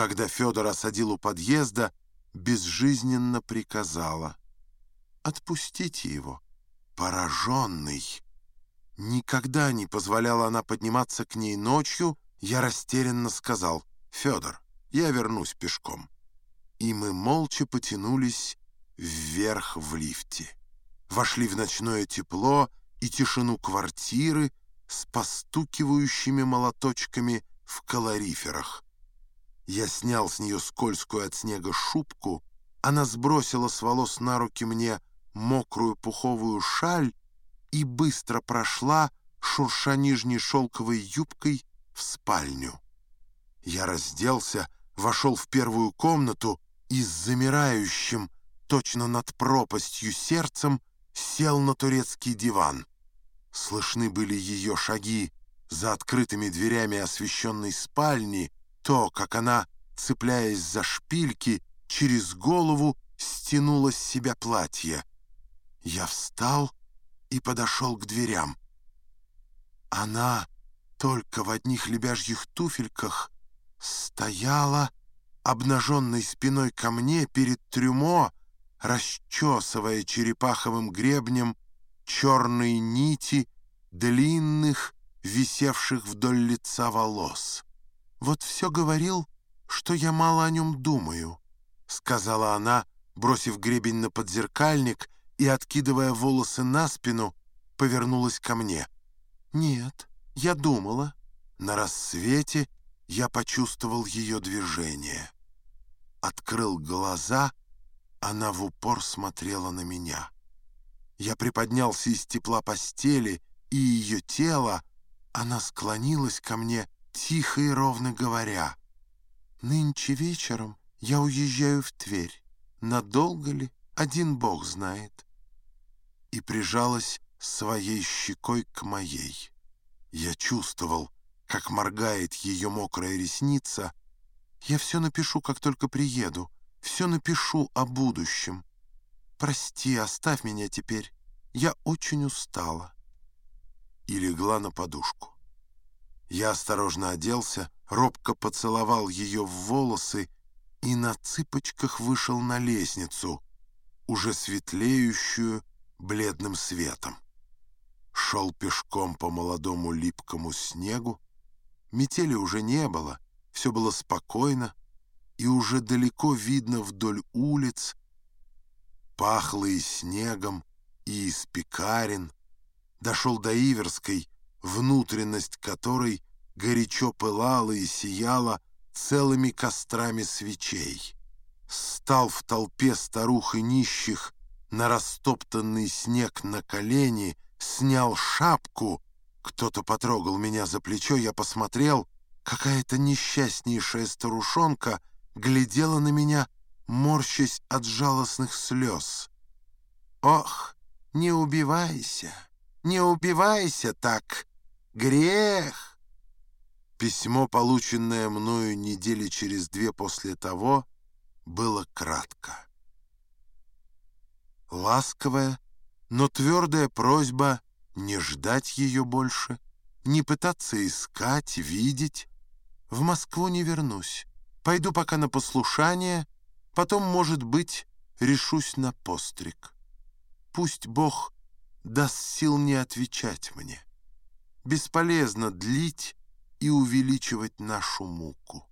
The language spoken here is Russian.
когда Федор осадил у подъезда, безжизненно приказала. «Отпустите его, пораженный». Никогда не позволяла она подниматься к ней ночью, я растерянно сказал, «Федор, я вернусь пешком». И мы молча потянулись вверх в лифте. Вошли в ночное тепло и тишину квартиры с постукивающими молоточками в калориферах. Я снял с нее скользкую от снега шубку, она сбросила с волос на руки мне мокрую пуховую шаль и быстро прошла, шурша нижней шелковой юбкой, в спальню. Я разделся, вошел в первую комнату и с замирающим, точно над пропастью сердцем, сел на турецкий диван. Слышны были ее шаги за открытыми дверями освещенной спальни, то, как она, цепляясь за шпильки, через голову стянула с себя платье. Я встал и подошел к дверям. Она только в одних лебяжьих туфельках стояла, обнаженной спиной ко мне перед трюмо, расчесывая черепаховым гребнем черные нити длинных, висевших вдоль лица волос. «Вот все говорил, что я мало о нем думаю», — сказала она, бросив гребень на подзеркальник и, откидывая волосы на спину, повернулась ко мне. «Нет, я думала». На рассвете я почувствовал ее движение. Открыл глаза, она в упор смотрела на меня. Я приподнялся из тепла постели, и ее тело, она склонилась ко мне, тихо и ровно говоря, «Нынче вечером я уезжаю в Тверь. Надолго ли, один Бог знает». И прижалась своей щекой к моей. Я чувствовал, как моргает ее мокрая ресница. Я все напишу, как только приеду. Все напишу о будущем. Прости, оставь меня теперь. Я очень устала. И легла на подушку. Я осторожно оделся, робко поцеловал ее в волосы и на цыпочках вышел на лестницу, уже светлеющую бледным светом шел пешком по молодому липкому снегу. Метели уже не было, все было спокойно, и уже далеко видно вдоль улиц, пахло и снегом, и из пекарен. Дошел до Иверской, внутренность которой горячо пылала и сияла целыми кострами свечей. Стал в толпе старух и нищих на растоптанный снег на колени — снял шапку. Кто-то потрогал меня за плечо, я посмотрел. Какая-то несчастнейшая старушонка глядела на меня, морщась от жалостных слез. «Ох, не убивайся, не убивайся так! Грех!» Письмо, полученное мною недели через две после того, было кратко. Ласковая, но твердая просьба не ждать ее больше, не пытаться искать, видеть. В Москву не вернусь. Пойду пока на послушание, потом, может быть, решусь на постриг. Пусть Бог даст сил не отвечать мне. Бесполезно длить и увеличивать нашу муку.